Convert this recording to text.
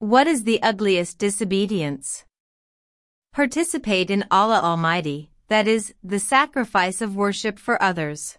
What is the ugliest disobedience? Participate in Allah Almighty, that is, the sacrifice of worship for others.